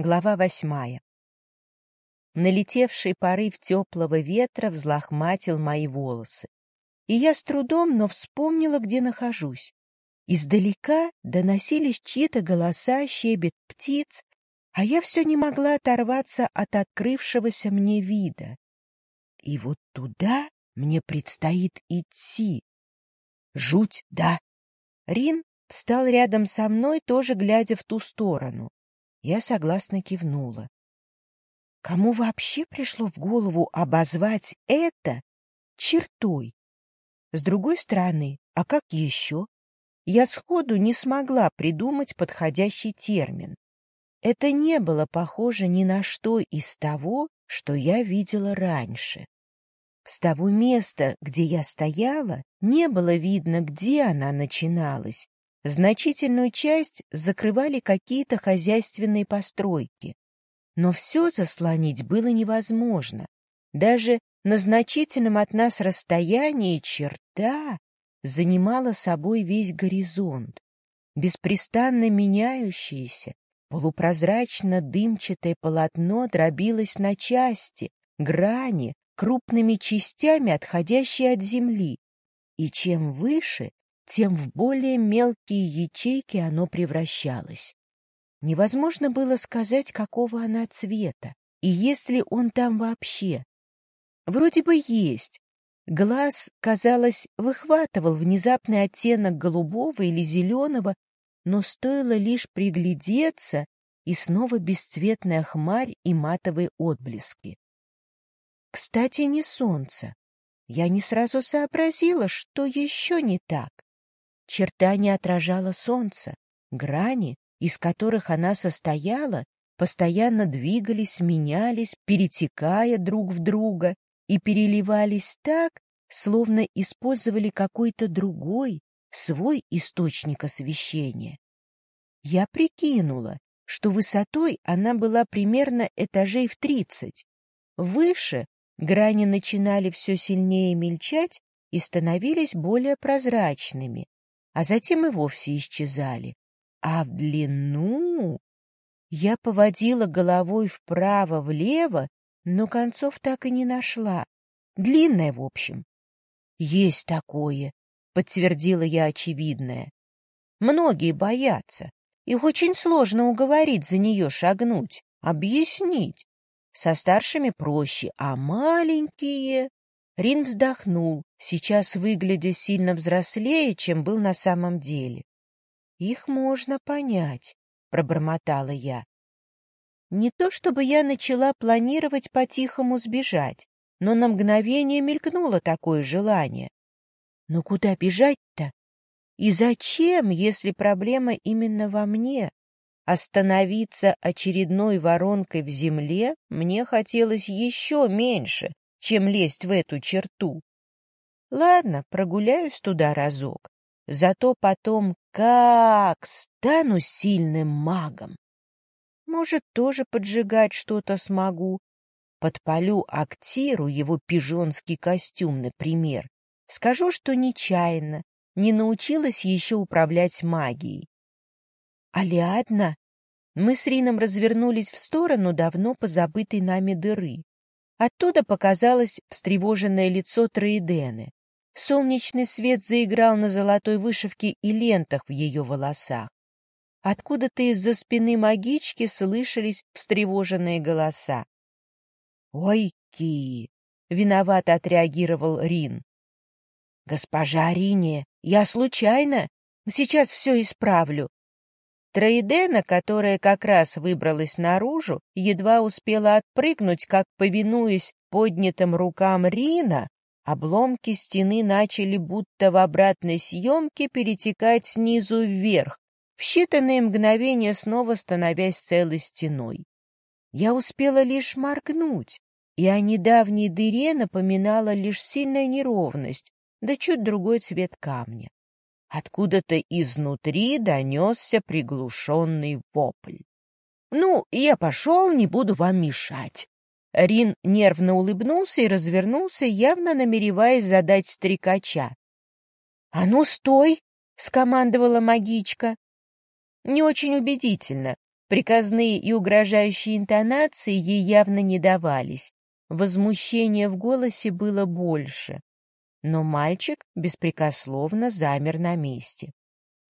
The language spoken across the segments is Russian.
Глава восьмая. Налетевший порыв теплого ветра взлохматил мои волосы. И я с трудом, но вспомнила, где нахожусь. Издалека доносились чьи-то голоса, щебет птиц, а я все не могла оторваться от открывшегося мне вида. И вот туда мне предстоит идти. Жуть, да. Рин встал рядом со мной, тоже глядя в ту сторону. Я согласно кивнула. Кому вообще пришло в голову обозвать это чертой? С другой стороны, а как еще? Я сходу не смогла придумать подходящий термин. Это не было похоже ни на что из того, что я видела раньше. С того места, где я стояла, не было видно, где она начиналась, Значительную часть закрывали какие-то хозяйственные постройки. Но все заслонить было невозможно. Даже на значительном от нас расстоянии черта занимала собой весь горизонт. Беспрестанно меняющееся, полупрозрачно-дымчатое полотно дробилось на части, грани, крупными частями, отходящие от земли. И чем выше, тем в более мелкие ячейки оно превращалось. Невозможно было сказать, какого она цвета, и есть ли он там вообще. Вроде бы есть. Глаз, казалось, выхватывал внезапный оттенок голубого или зеленого, но стоило лишь приглядеться, и снова бесцветная хмарь и матовые отблески. Кстати, не солнце. Я не сразу сообразила, что еще не так. Черта не отражала солнца, грани, из которых она состояла, постоянно двигались, менялись, перетекая друг в друга и переливались так, словно использовали какой-то другой, свой источник освещения. Я прикинула, что высотой она была примерно этажей в тридцать. Выше грани начинали все сильнее мельчать и становились более прозрачными, а затем и вовсе исчезали. А в длину... Я поводила головой вправо-влево, но концов так и не нашла. Длинная, в общем. — Есть такое, — подтвердила я очевидное. Многие боятся. Их очень сложно уговорить за нее шагнуть, объяснить. Со старшими проще, а маленькие... Рин вздохнул, сейчас выглядя сильно взрослее, чем был на самом деле. «Их можно понять», — пробормотала я. Не то чтобы я начала планировать по-тихому сбежать, но на мгновение мелькнуло такое желание. Но куда бежать-то? И зачем, если проблема именно во мне? Остановиться очередной воронкой в земле мне хотелось еще меньше, чем лезть в эту черту. Ладно, прогуляюсь туда разок. Зато потом как стану сильным магом. Может, тоже поджигать что-то смогу. Подпалю Актиру его пижонский костюм, например. Скажу, что нечаянно, не научилась еще управлять магией. Алиадна, мы с Рином развернулись в сторону давно позабытой нами дыры. Оттуда показалось встревоженное лицо Троидены. Солнечный свет заиграл на золотой вышивке и лентах в ее волосах. Откуда-то из-за спины магички слышались встревоженные голоса. «Ой-ки!» — виновато отреагировал Рин. «Госпожа Рине, я случайно. Сейчас все исправлю. Троидена, которая как раз выбралась наружу, едва успела отпрыгнуть, как, повинуясь поднятым рукам Рина, обломки стены начали будто в обратной съемке перетекать снизу вверх, в считанные мгновения снова становясь целой стеной. Я успела лишь моргнуть, и о недавней дыре напоминала лишь сильная неровность, да чуть другой цвет камня. Откуда-то изнутри донесся приглушенный вопль. «Ну, я пошел, не буду вам мешать». Рин нервно улыбнулся и развернулся, явно намереваясь задать стрекача. «А ну, стой!» — скомандовала магичка. Не очень убедительно, Приказные и угрожающие интонации ей явно не давались. Возмущения в голосе было больше. Но мальчик беспрекословно замер на месте.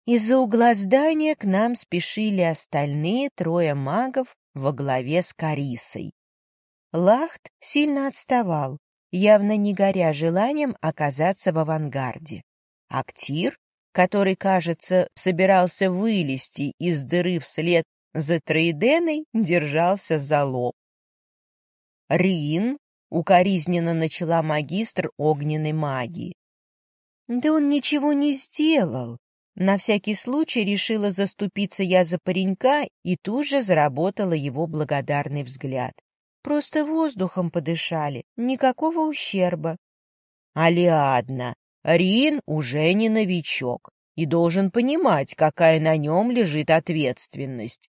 Из-за угла здания к нам спешили остальные трое магов во главе с Карисой. Лахт сильно отставал, явно не горя желанием оказаться в авангарде. Актир, который, кажется, собирался вылезти из дыры вслед за Троиденой, держался за лоб. Рин укоризненно начала магистр огненной магии. Да он ничего не сделал. На всякий случай решила заступиться я за паренька и тут же заработала его благодарный взгляд. Просто воздухом подышали, никакого ущерба. Алиадна, Рин уже не новичок и должен понимать, какая на нем лежит ответственность.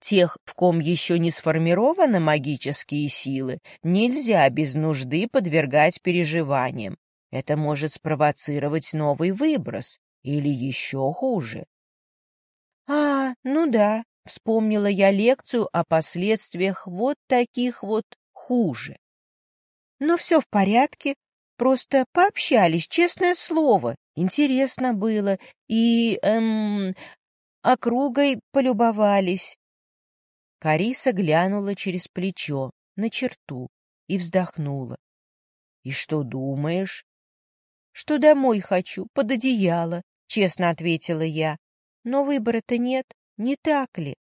Тех, в ком еще не сформированы магические силы, нельзя без нужды подвергать переживаниям. Это может спровоцировать новый выброс или еще хуже. — А, ну да, Вспомнила я лекцию о последствиях вот таких вот хуже. Но все в порядке, просто пообщались, честное слово. Интересно было, и, эм, округой полюбовались. Кариса глянула через плечо, на черту, и вздохнула. — И что думаешь? — Что домой хочу, под одеяло, — честно ответила я. Но выбора-то нет. Не так ли?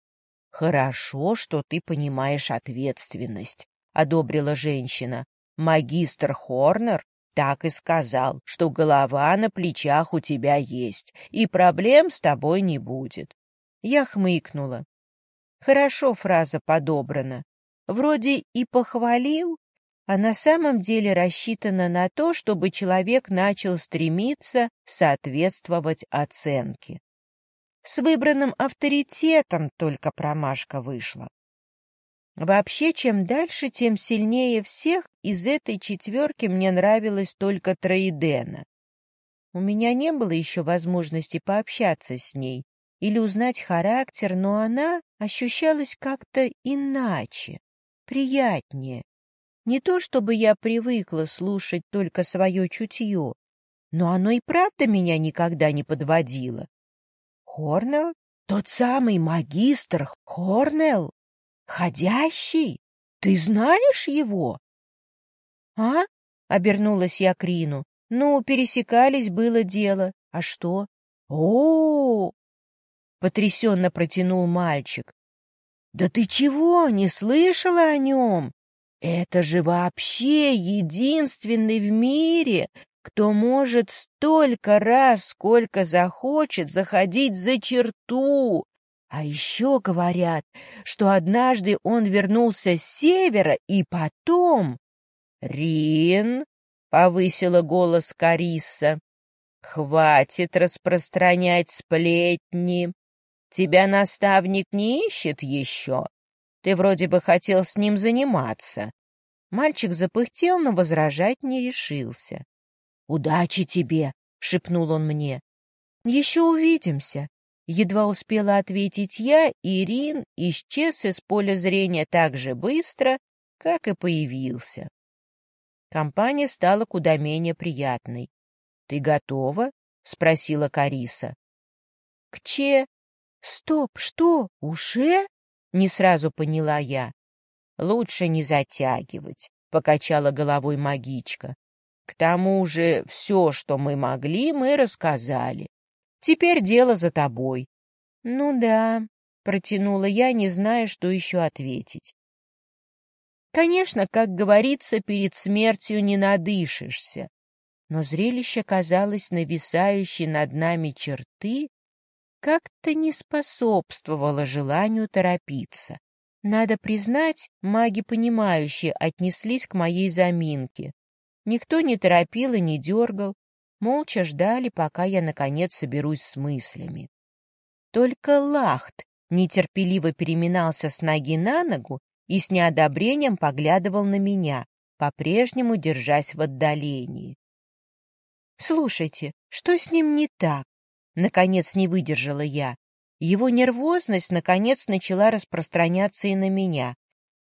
— Хорошо, что ты понимаешь ответственность, — одобрила женщина. Магистр Хорнер так и сказал, что голова на плечах у тебя есть, и проблем с тобой не будет. Я хмыкнула. Хорошо фраза подобрана. Вроде и похвалил, а на самом деле рассчитана на то, чтобы человек начал стремиться соответствовать оценке. С выбранным авторитетом только промашка вышла. Вообще, чем дальше, тем сильнее всех из этой четверки мне нравилась только Троидена. У меня не было еще возможности пообщаться с ней или узнать характер, но она ощущалась как-то иначе, приятнее. Не то чтобы я привыкла слушать только свое чутье, но оно и правда меня никогда не подводило. Хорнелл? Тот самый магистр Хорнелл? Ходящий? Ты знаешь его? А? Обернулась я к Рину. Ну, пересекались, было дело. А что? О, потрясенно протянул мальчик. Да ты чего, не слышала о нем? Это же вообще единственный в мире кто может столько раз, сколько захочет, заходить за черту. А еще говорят, что однажды он вернулся с севера и потом... — Рин, — повысила голос Кариса, — хватит распространять сплетни. Тебя наставник не ищет еще. Ты вроде бы хотел с ним заниматься. Мальчик запыхтел, но возражать не решился. «Удачи тебе!» — шепнул он мне. «Еще увидимся!» Едва успела ответить я, и Рин исчез из поля зрения так же быстро, как и появился. Компания стала куда менее приятной. — Ты готова? — спросила Кариса. — К че? Стоп, что, уже? — не сразу поняла я. — Лучше не затягивать, — покачала головой магичка. К тому же все, что мы могли, мы рассказали. Теперь дело за тобой. — Ну да, — протянула я, не зная, что еще ответить. Конечно, как говорится, перед смертью не надышишься. Но зрелище казалось нависающей над нами черты как-то не способствовало желанию торопиться. Надо признать, маги, понимающие, отнеслись к моей заминке. Никто не торопил и не дергал, молча ждали, пока я, наконец, соберусь с мыслями. Только Лахт нетерпеливо переминался с ноги на ногу и с неодобрением поглядывал на меня, по-прежнему держась в отдалении. «Слушайте, что с ним не так?» Наконец не выдержала я. Его нервозность, наконец, начала распространяться и на меня.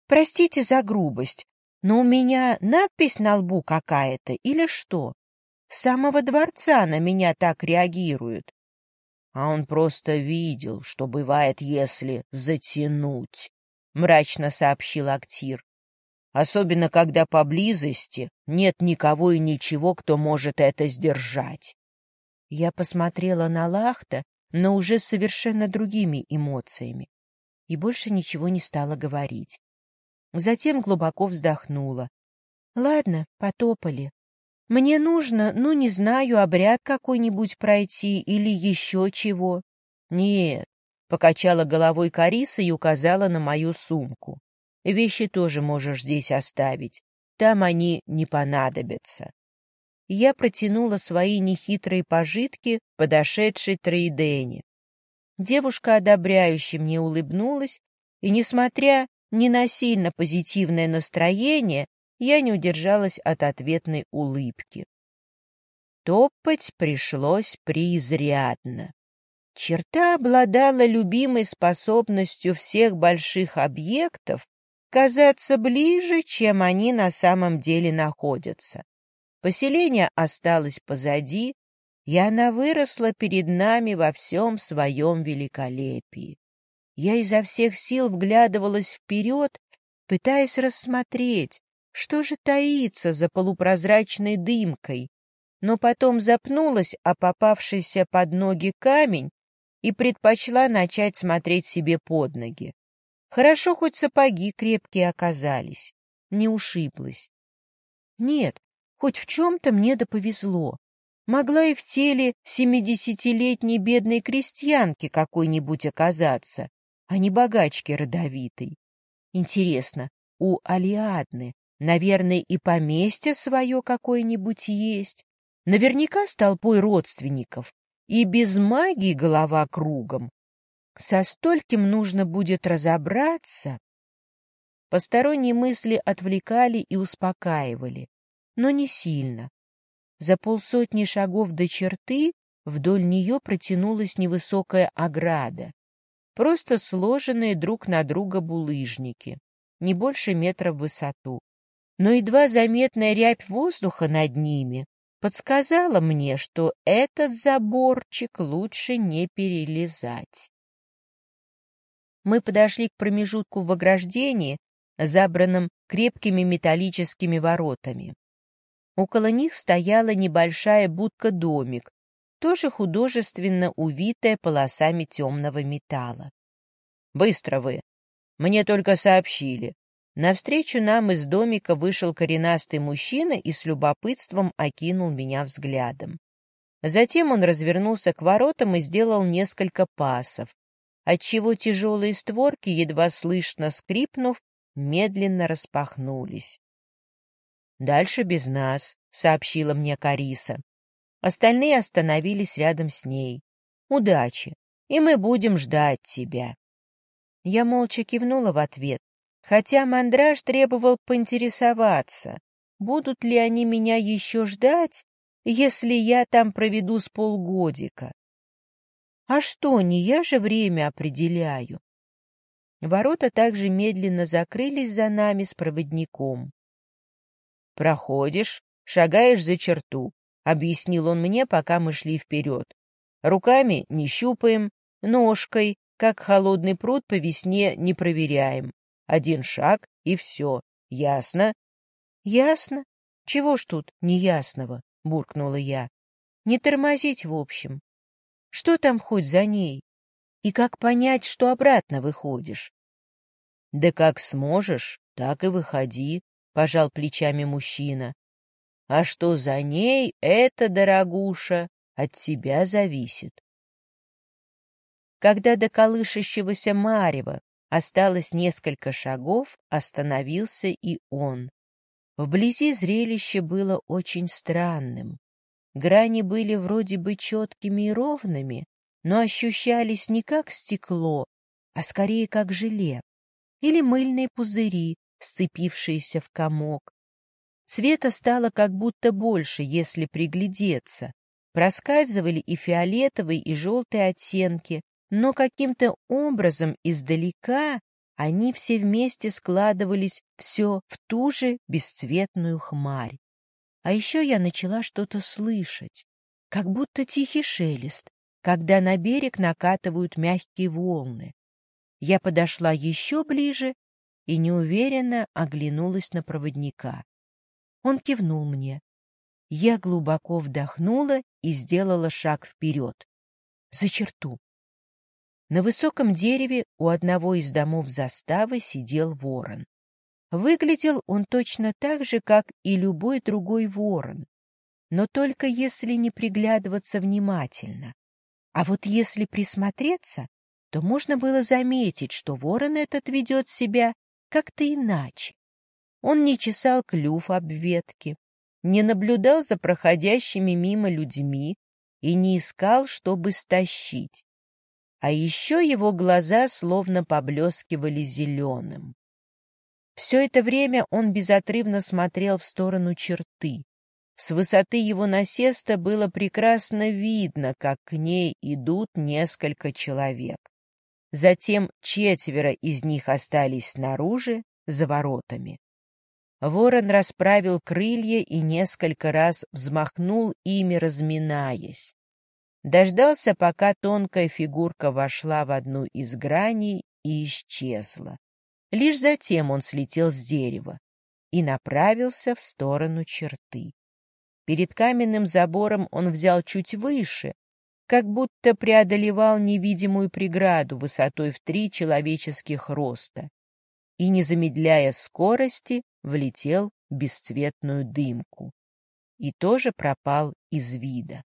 «Простите за грубость, но у меня надпись на лбу какая-то или что? С самого дворца на меня так реагируют». А он просто видел, что бывает, если затянуть, — мрачно сообщил Актир. Особенно, когда поблизости нет никого и ничего, кто может это сдержать. Я посмотрела на Лахта, но уже совершенно другими эмоциями, и больше ничего не стала говорить. Затем глубоко вздохнула. Ладно, потопали. Мне нужно, ну, не знаю, обряд какой-нибудь пройти или еще чего. Нет, покачала головой Кариса и указала на мою сумку. Вещи тоже можешь здесь оставить. Там они не понадобятся я протянула свои нехитрые пожитки подошедшей Троидене. Девушка одобряюще мне улыбнулась, и, несмотря ни на сильно позитивное настроение, я не удержалась от ответной улыбки. Топать пришлось преизрядно. Черта обладала любимой способностью всех больших объектов казаться ближе, чем они на самом деле находятся. Поселение осталось позади, и она выросла перед нами во всем своем великолепии. Я изо всех сил вглядывалась вперед, пытаясь рассмотреть, что же таится за полупрозрачной дымкой, но потом запнулась о попавшийся под ноги камень и предпочла начать смотреть себе под ноги. Хорошо, хоть сапоги крепкие оказались, не ушиблась. Нет, Хоть в чем-то мне да повезло. Могла и в теле семидесятилетней бедной крестьянки какой-нибудь оказаться, а не богачки родовитой. Интересно, у Алиадны, наверное, и поместье свое какое-нибудь есть. Наверняка с толпой родственников. И без магии голова кругом. Со стольким нужно будет разобраться. Посторонние мысли отвлекали и успокаивали но не сильно. За полсотни шагов до черты вдоль нее протянулась невысокая ограда, просто сложенные друг на друга булыжники, не больше метра в высоту. Но едва заметная рябь воздуха над ними подсказала мне, что этот заборчик лучше не перелезать. Мы подошли к промежутку в ограждении, забранном крепкими металлическими воротами. Около них стояла небольшая будка-домик, тоже художественно увитая полосами темного металла. «Быстро вы! Мне только сообщили». Навстречу нам из домика вышел коренастый мужчина и с любопытством окинул меня взглядом. Затем он развернулся к воротам и сделал несколько пасов, отчего тяжелые створки, едва слышно скрипнув, медленно распахнулись. Дальше без нас, — сообщила мне Кариса. Остальные остановились рядом с ней. Удачи, и мы будем ждать тебя. Я молча кивнула в ответ, хотя мандраж требовал поинтересоваться, будут ли они меня еще ждать, если я там проведу с полгодика. А что, не я же время определяю. Ворота также медленно закрылись за нами с проводником. Проходишь, шагаешь за черту, — объяснил он мне, пока мы шли вперед. Руками не щупаем, ножкой, как холодный пруд по весне, не проверяем. Один шаг — и все. Ясно? — Ясно. Чего ж тут неясного? — буркнула я. — Не тормозить, в общем. Что там хоть за ней? И как понять, что обратно выходишь? — Да как сможешь, так и выходи, — пожал плечами мужчина. — А что за ней, это, дорогуша, от тебя зависит. Когда до колышащегося марева осталось несколько шагов, остановился и он. Вблизи зрелище было очень странным. Грани были вроде бы четкими и ровными, но ощущались не как стекло, а скорее как желе или мыльные пузыри, сцепившиеся в комок. Цвета стало как будто больше, если приглядеться. Проскальзывали и фиолетовые, и желтые оттенки, но каким-то образом издалека они все вместе складывались все в ту же бесцветную хмарь. А еще я начала что-то слышать, как будто тихий шелест, когда на берег накатывают мягкие волны. Я подошла еще ближе и неуверенно оглянулась на проводника. Он кивнул мне. Я глубоко вдохнула и сделала шаг вперед, за черту. На высоком дереве у одного из домов заставы сидел ворон. Выглядел он точно так же, как и любой другой ворон, но только если не приглядываться внимательно. А вот если присмотреться, то можно было заметить, что ворон этот ведет себя как-то иначе. Он не чесал клюв об ветки, не наблюдал за проходящими мимо людьми и не искал, чтобы стащить. А еще его глаза словно поблескивали зеленым. Все это время он безотрывно смотрел в сторону черты. С высоты его насеста было прекрасно видно, как к ней идут несколько человек. Затем четверо из них остались снаружи, за воротами. Ворон расправил крылья и несколько раз взмахнул ими, разминаясь. Дождался, пока тонкая фигурка вошла в одну из граней и исчезла. Лишь затем он слетел с дерева и направился в сторону черты. Перед каменным забором он взял чуть выше, как будто преодолевал невидимую преграду высотой в три человеческих роста, и, не замедляя скорости, влетел в бесцветную дымку и тоже пропал из вида.